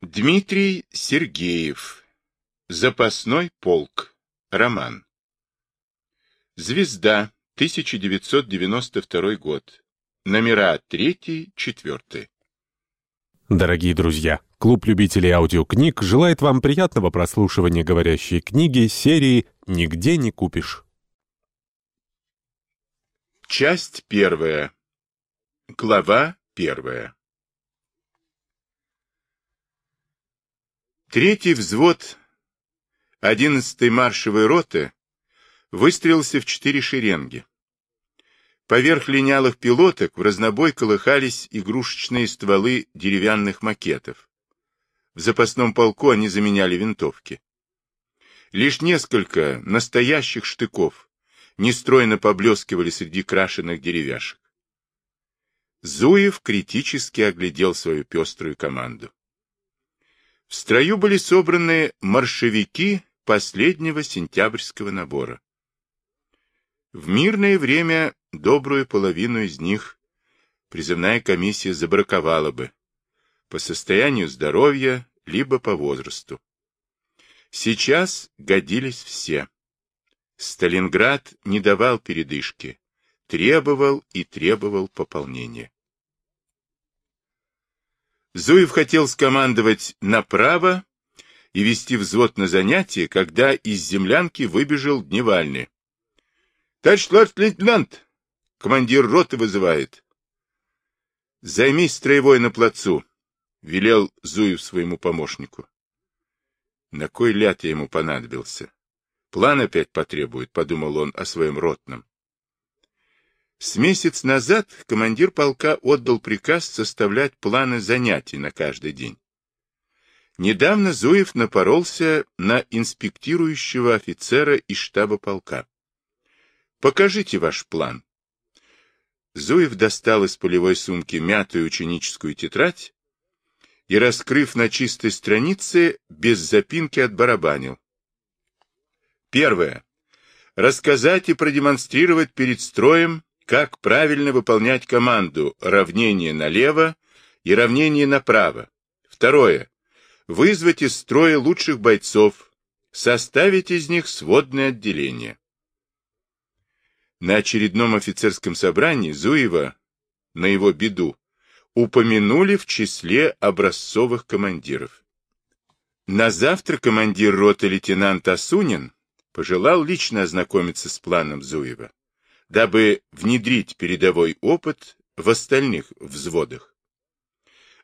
Дмитрий Сергеев. Запасной полк. Роман. Звезда. 1992 год. Номера 3-4. Дорогие друзья, клуб любителей аудиокниг желает вам приятного прослушивания говорящей книги серии «Нигде не купишь». Часть первая. Глава первая. Третий взвод 11-й маршевой роты выстрелился в четыре шеренги. Поверх линялых пилоток в разнобой колыхались игрушечные стволы деревянных макетов. В запасном полку они заменяли винтовки. Лишь несколько настоящих штыков нестройно поблескивали среди крашеных деревяшек. Зуев критически оглядел свою пеструю команду. В строю были собраны маршевики последнего сентябрьского набора. В мирное время добрую половину из них призывная комиссия забраковала бы по состоянию здоровья либо по возрасту. Сейчас годились все. Сталинград не давал передышки, требовал и требовал пополнения. Зуев хотел скомандовать направо и вести взвод на занятие, когда из землянки выбежал Дневальный. — Товарищ лейтенант! Командир роты вызывает. — Займись строевой на плацу, — велел Зуев своему помощнику. На кой ляд я ему понадобился? План опять потребует, — подумал он о своем ротном. С месяц назад командир полка отдал приказ составлять планы занятий на каждый день. Недавно Зуев напоролся на инспектирующего офицера из штаба полка. «Покажите ваш план». Зуев достал из полевой сумки мятую ученическую тетрадь и, раскрыв на чистой странице, без запинки отбарабанил. Первое. Рассказать и продемонстрировать перед строем как правильно выполнять команду равнение налево и равнение направо. Второе. Вызвать из строя лучших бойцов, составить из них сводное отделение. На очередном офицерском собрании Зуева, на его беду, упомянули в числе образцовых командиров. На завтра командир роты лейтенант Асунин пожелал лично ознакомиться с планом Зуева дабы внедрить передовой опыт в остальных взводах.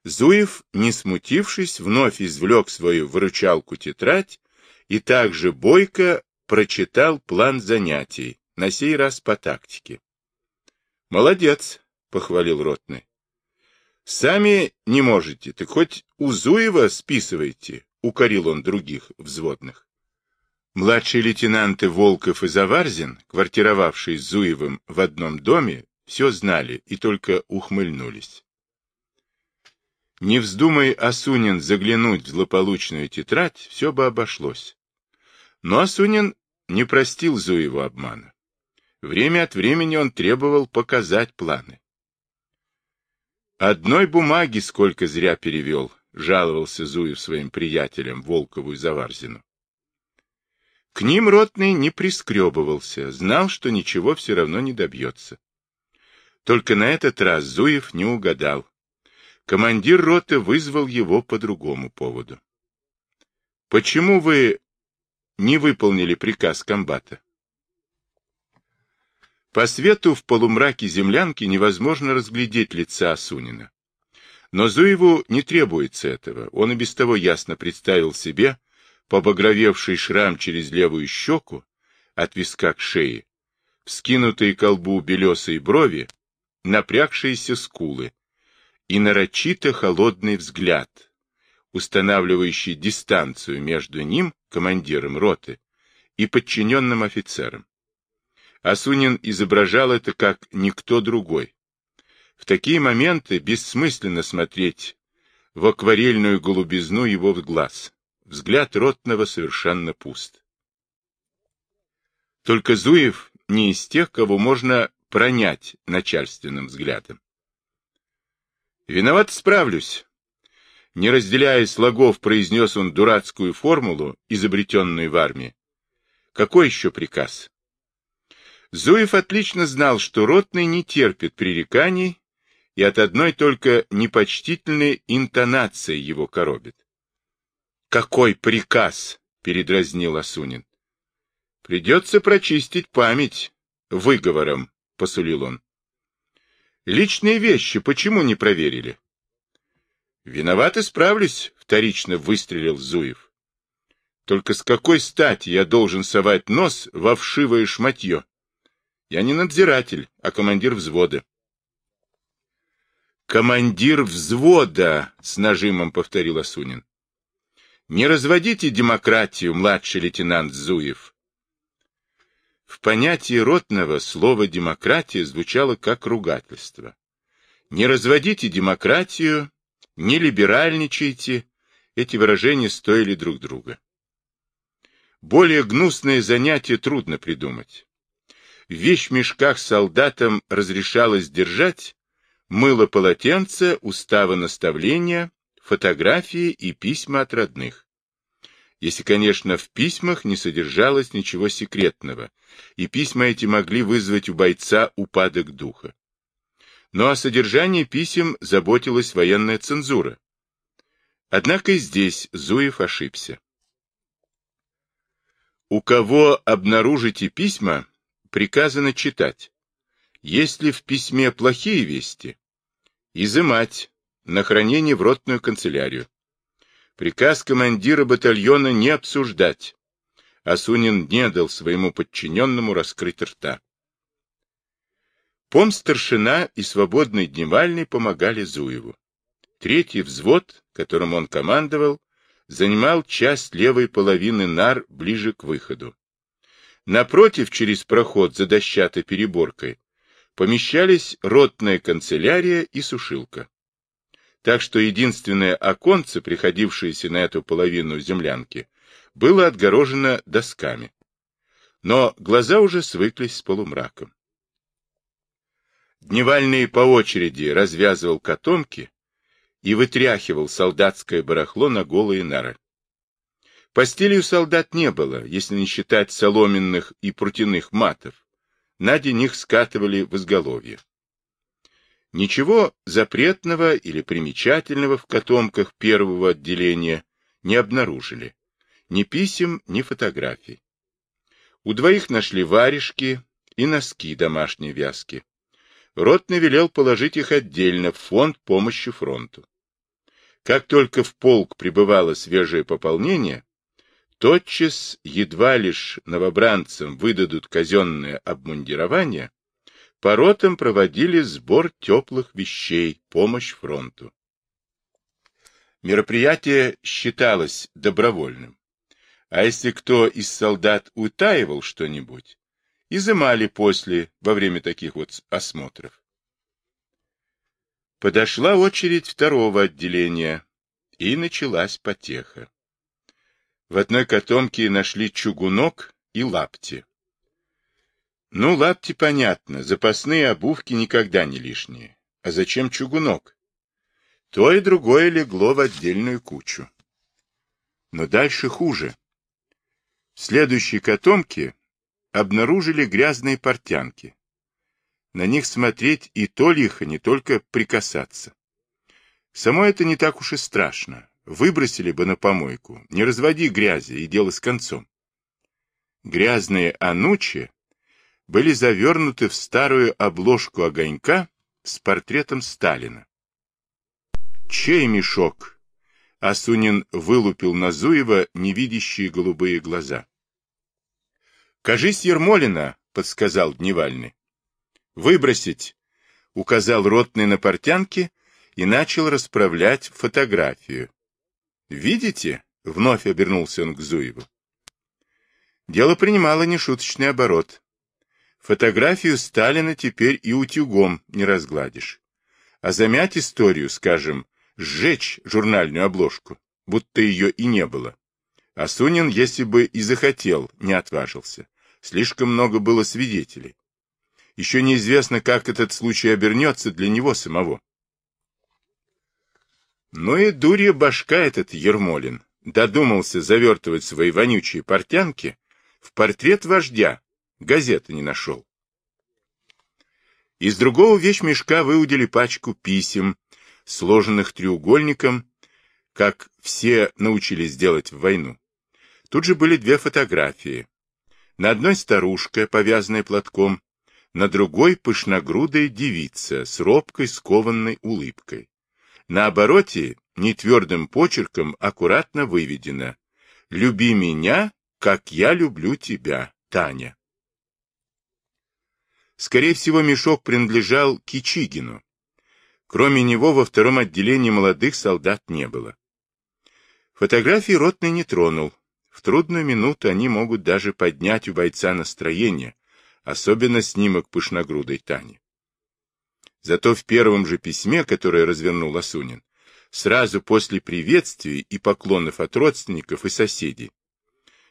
Зуев, не смутившись, вновь извлек свою выручалку тетрадь и также бойко прочитал план занятий, на сей раз по тактике. «Молодец», — похвалил Ротный. «Сами не можете, так хоть у Зуева списывайте», — укорил он других взводных. Младшие лейтенанты Волков и Заварзин, квартировавшие с Зуевым в одном доме, все знали и только ухмыльнулись. Не вздумай Асунин заглянуть в злополучную тетрадь, все бы обошлось. Но Асунин не простил Зуеву обмана. Время от времени он требовал показать планы. «Одной бумаги сколько зря перевел», — жаловался Зуев своим приятелям Волкову и Заварзину. К ним ротный не прискребывался, знал, что ничего все равно не добьется. Только на этот раз Зуев не угадал. Командир роты вызвал его по другому поводу. «Почему вы не выполнили приказ комбата?» По свету в полумраке землянки невозможно разглядеть лица Асунина. Но Зуеву не требуется этого. Он и без того ясно представил себе, побагровевший шрам через левую щеку, от виска к шее, вскинутые колбу белесые брови, напрягшиеся скулы и нарочито холодный взгляд, устанавливающий дистанцию между ним, командиром роты, и подчиненным офицером. Асунин изображал это как никто другой. В такие моменты бессмысленно смотреть в акварельную голубизну его глаз. Взгляд Ротного совершенно пуст. Только Зуев не из тех, кого можно пронять начальственным взглядом. Виноват справлюсь. Не разделяя слогов, произнес он дурацкую формулу, изобретенную в армии. Какой еще приказ? Зуев отлично знал, что ротный не терпит пререканий, и от одной только непочтительной интонации его коробит. «Какой приказ?» — передразнил Асунин. «Придется прочистить память выговором», — посулил он. «Личные вещи почему не проверили?» «Виноват, исправлюсь», — вторично выстрелил Зуев. «Только с какой стати я должен совать нос во вшивое шматье? Я не надзиратель, а командир взвода». «Командир взвода!» — с нажимом повторил Асунин. «Не разводите демократию, младший лейтенант Зуев». В понятии ротного слово «демократия» звучало как ругательство. «Не разводите демократию», «не либеральничайте» — эти выражения стоили друг друга. Более гнусное занятие трудно придумать. В мешках солдатам разрешалось держать, мыло полотенце, уставы наставления, фотографии и письма от родных. Если, конечно, в письмах не содержалось ничего секретного, и письма эти могли вызвать у бойца упадок духа. Но о содержании писем заботилась военная цензура. Однако и здесь Зуев ошибся. У кого обнаружите письма, приказано читать. Если в письме плохие вести, изымать на хранение в ротную канцелярию. Приказ командира батальона не обсуждать. Асунин не дал своему подчиненному раскрыть рта. Пом-старшина и свободный дневальный помогали Зуеву. Третий взвод, которым он командовал, занимал часть левой половины нар ближе к выходу. Напротив, через проход за дощатой переборкой, помещались ротная канцелярия и сушилка. Так что единственное оконце, приходившееся на эту половину землянки, было отгорожено досками. Но глаза уже свыклись с полумраком. Дневальный по очереди развязывал котомки и вытряхивал солдатское барахло на голые нары. Постели у солдат не было, если не считать соломенных и прутяных матов, Нади них скатывали в изголовье. Ничего запретного или примечательного в котомках первого отделения не обнаружили. Ни писем, ни фотографий. У двоих нашли варежки и носки домашней вязки. Ротный велел положить их отдельно в фонд помощи фронту. Как только в полк прибывало свежее пополнение, Тотчас, едва лишь новобранцам выдадут казенное обмундирование, по ротам проводили сбор теплых вещей, помощь фронту. Мероприятие считалось добровольным. А если кто из солдат утаивал что-нибудь, изымали после, во время таких вот осмотров. Подошла очередь второго отделения, и началась потеха. В одной котомке нашли чугунок и лапти. Ну, лапти понятно, запасные обувки никогда не лишние. А зачем чугунок? То и другое легло в отдельную кучу. Но дальше хуже. В следующей котомке обнаружили грязные портянки. На них смотреть и то лихо, не только прикасаться. Само это не так уж и страшно. Выбросили бы на помойку, не разводи грязи, и дело с концом. Грязные анучи были завернуты в старую обложку огонька с портретом Сталина. «Чей мешок?» Асунин вылупил на Зуева невидящие голубые глаза. «Кажись, Ермолина», — подсказал Дневальный. «Выбросить», — указал ротный на портянке и начал расправлять фотографию, «Видите?» — вновь обернулся он к Зуеву. Дело принимало нешуточный оборот. Фотографию Сталина теперь и утюгом не разгладишь. А замять историю, скажем, сжечь журнальную обложку, будто ее и не было. А Сунин, если бы и захотел, не отважился. Слишком много было свидетелей. Еще неизвестно, как этот случай обернется для него самого. Ну и дурья башка этот Ермолин. Додумался завертывать свои вонючие портянки в портрет вождя. Газеты не нашел. Из другого вещмешка выудили пачку писем, сложенных треугольником, как все научились делать в войну. Тут же были две фотографии. На одной старушка, повязанная платком, на другой пышногрудая девица с робкой скованной улыбкой. На обороте нетвердым почерком аккуратно выведено «Люби меня, как я люблю тебя, Таня». Скорее всего, мешок принадлежал Кичигину. Кроме него во втором отделении молодых солдат не было. Фотографии Ротный не тронул. В трудную минуту они могут даже поднять у бойца настроение, особенно снимок пышногрудой Тани. Зато в первом же письме, которое развернул Асунин, сразу после приветствий и поклонов от родственников и соседей,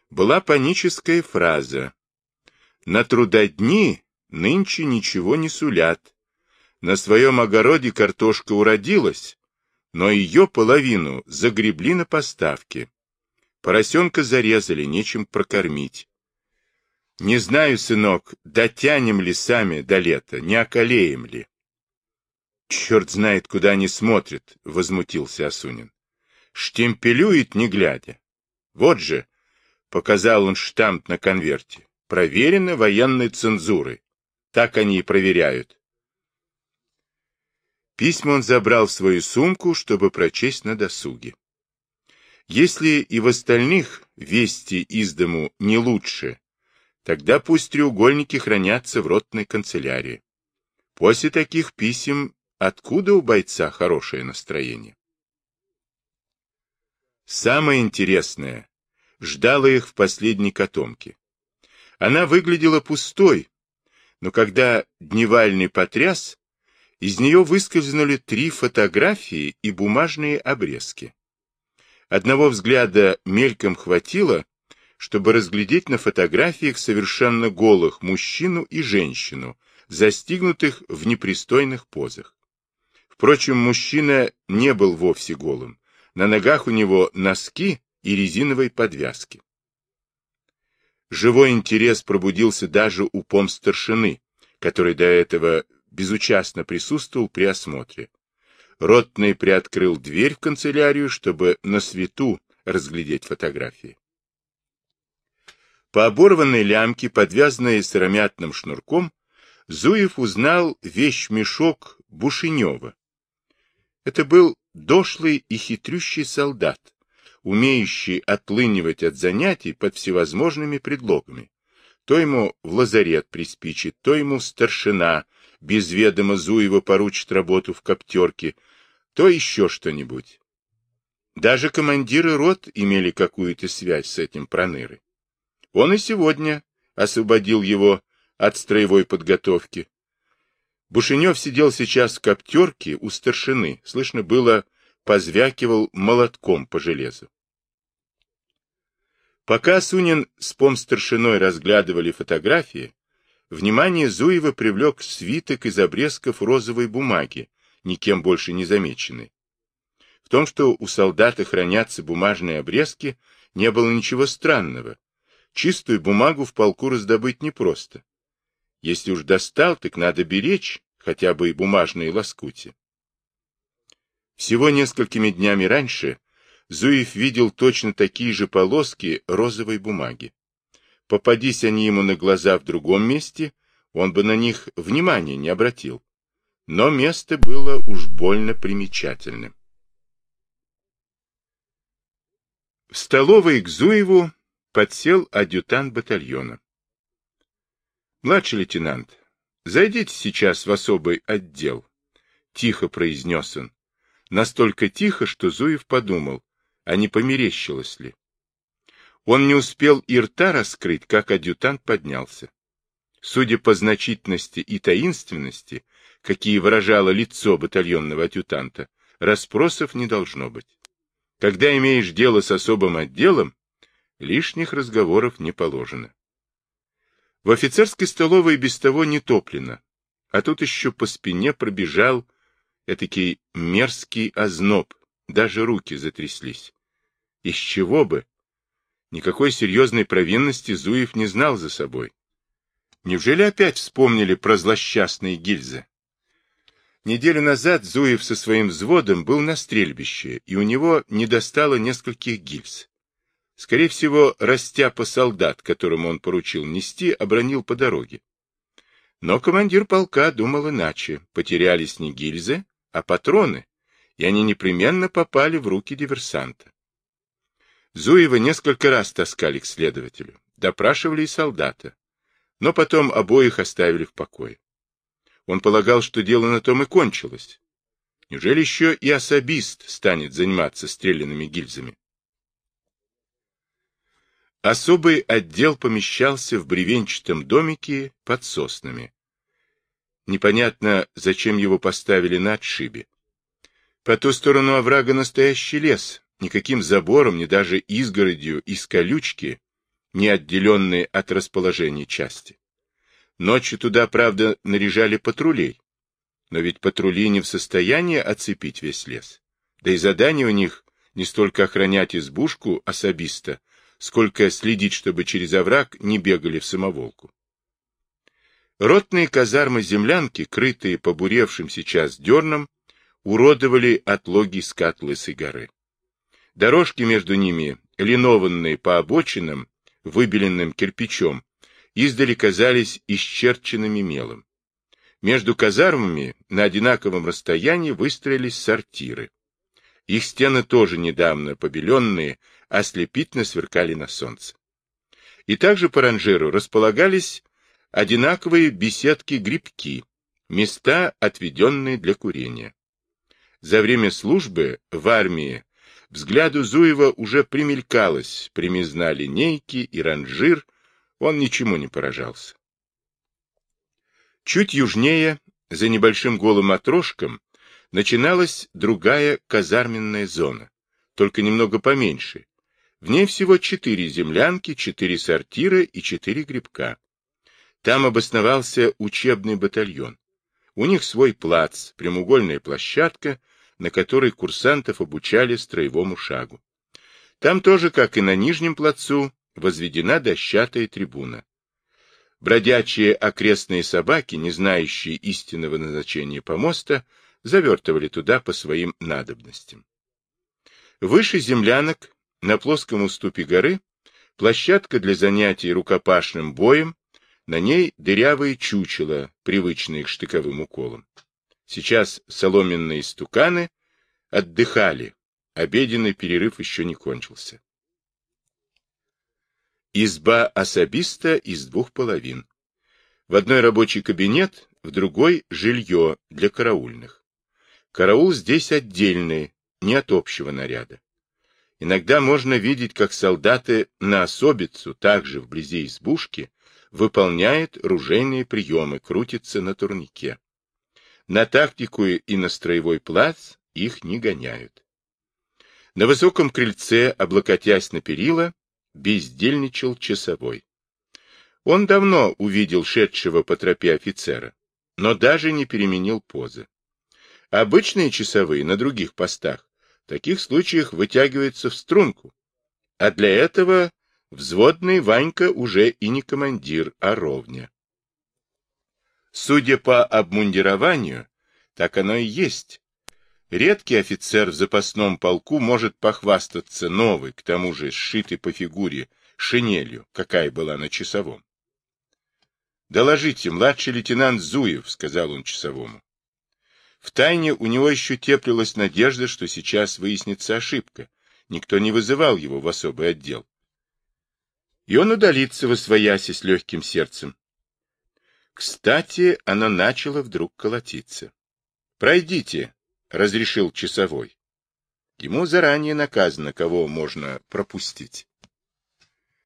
была паническая фраза «На трудодни нынче ничего не сулят. На своем огороде картошка уродилась, но ее половину загребли на поставки. Поросенка зарезали, нечем прокормить. Не знаю, сынок, дотянем ли сами до лета, не околеем ли. Черт знает, куда они смотрят, — возмутился Асунин. Штемпелюет, не глядя. Вот же, — показал он штамп на конверте, — проверено военной цензурой. Так они и проверяют. Письма он забрал в свою сумку, чтобы прочесть на досуге. Если и в остальных вести из дому не лучше, тогда пусть треугольники хранятся в ротной канцелярии. После таких писем Откуда у бойца хорошее настроение? Самое интересное ждало их в последней котомке. Она выглядела пустой, но когда дневальный потряс, из нее выскользнули три фотографии и бумажные обрезки. Одного взгляда мельком хватило, чтобы разглядеть на фотографиях совершенно голых мужчину и женщину, застигнутых в непристойных позах. Впрочем, мужчина не был вовсе голым. На ногах у него носки и резиновые подвязки. Живой интерес пробудился даже у помстаршины, который до этого безучастно присутствовал при осмотре. Ротный приоткрыл дверь в канцелярию, чтобы на свету разглядеть фотографии. По оборванной лямке, подвязанной сыромятным шнурком, Зуев узнал вещь-мешок Бушенева, это был дошлый и хитрющий солдат, умеющий отлынивать от занятий под всевозможными предлогами. То ему в лазарет приспичит, то ему старшина, без ведома Зуева поручит работу в коптерке, то еще что-нибудь. Даже командиры рот имели какую-то связь с этим пронырой. Он и сегодня освободил его от строевой подготовки, Бушенев сидел сейчас в коптерке у старшины. Слышно было, позвякивал молотком по железу. Пока Сунин с помстаршиной разглядывали фотографии, внимание Зуева привлек свиток из обрезков розовой бумаги, никем больше не замеченный. В том, что у солдата хранятся бумажные обрезки, не было ничего странного. Чистую бумагу в полку раздобыть непросто. Если уж достал, так надо беречь, хотя бы и бумажные лоскути. Всего несколькими днями раньше Зуев видел точно такие же полоски розовой бумаги. Попадись они ему на глаза в другом месте, он бы на них внимания не обратил. Но место было уж больно примечательным. В столовой к Зуеву подсел адъютант батальона. Младший лейтенант, зайдите сейчас в особый отдел, — тихо произнес он. Настолько тихо, что Зуев подумал, а не померещилось ли. Он не успел и рта раскрыть, как адъютант поднялся. Судя по значительности и таинственности, какие выражало лицо батальонного адъютанта, расспросов не должно быть. Когда имеешь дело с особым отделом, лишних разговоров не положено. В офицерской столовой без того не топлено, а тут еще по спине пробежал этакий мерзкий озноб, даже руки затряслись. Из чего бы? Никакой серьезной провинности Зуев не знал за собой. Неужели опять вспомнили про злосчастные гильзы? Неделю назад Зуев со своим взводом был на стрельбище, и у него не достало нескольких гильз. Скорее всего, растяпа солдат, которому он поручил нести, обронил по дороге. Но командир полка думал иначе. Потерялись не гильзы, а патроны, и они непременно попали в руки диверсанта. Зуева несколько раз таскали к следователю, допрашивали и солдата, но потом обоих оставили в покое. Он полагал, что дело на том и кончилось. Неужели еще и особист станет заниматься стрелянными гильзами? Особый отдел помещался в бревенчатом домике под соснами. Непонятно, зачем его поставили на отшибе. По ту сторону оврага настоящий лес, никаким забором, ни даже изгородью из колючки, не отделенные от расположения части. Ночью туда, правда, наряжали патрулей. Но ведь патрули не в состоянии оцепить весь лес. Да и задание у них не столько охранять избушку особисто, сколько следить, чтобы через овраг не бегали в самоволку. Ротные казармы-землянки, крытые побуревшим сейчас дерном, уродовали отлоги скат Лысой горы. Дорожки между ними, линованные по обочинам, выбеленным кирпичом, издали казались исчерченными мелом. Между казармами на одинаковом расстоянии выстроились сортиры. Их стены тоже недавно побеленные, ослепительно сверкали на солнце. И также по ранжиру располагались одинаковые беседки-грибки, места, отведенные для курения. За время службы в армии взгляду Зуева уже примелькалось примизна линейки и ранжир, он ничему не поражался. Чуть южнее, за небольшим голым отрожком, начиналась другая казарменная зона, только немного поменьше. В ней всего четыре землянки, четыре сортира и четыре грибка. Там обосновался учебный батальон. У них свой плац, прямоугольная площадка, на которой курсантов обучали строевому шагу. Там тоже, как и на нижнем плацу, возведена дощатая трибуна. Бродячие окрестные собаки, не знающие истинного назначения помоста, завертывали туда по своим надобностям. Выше землянок, на плоском уступе горы, площадка для занятий рукопашным боем, на ней дырявые чучела, привычные к штыковым уколам. Сейчас соломенные стуканы отдыхали, обеденный перерыв еще не кончился. Изба особиста из двух половин. В одной рабочий кабинет, в другой жилье для караульных. Караул здесь отдельный, не от общего наряда. Иногда можно видеть, как солдаты на особицу, также вблизи избушки, выполняют ружейные приемы, крутятся на турнике. На тактику и на строевой плац их не гоняют. На высоком крыльце, облокотясь на перила, бездельничал часовой. Он давно увидел шедшего по тропе офицера, но даже не переменил позы. Обычные часовые на других постах в таких случаях вытягиваются в струнку, а для этого взводный Ванька уже и не командир, а ровня. Судя по обмундированию, так оно и есть. Редкий офицер в запасном полку может похвастаться новой, к тому же сшитой по фигуре, шинелью, какая была на часовом. «Доложите, младший лейтенант Зуев», — сказал он часовому. Втайне у него еще теплилась надежда, что сейчас выяснится ошибка. Никто не вызывал его в особый отдел. И он удалится во свояси с легким сердцем. Кстати, оно начало вдруг колотиться. «Пройдите», разрешил часовой. Ему заранее наказано, кого можно пропустить.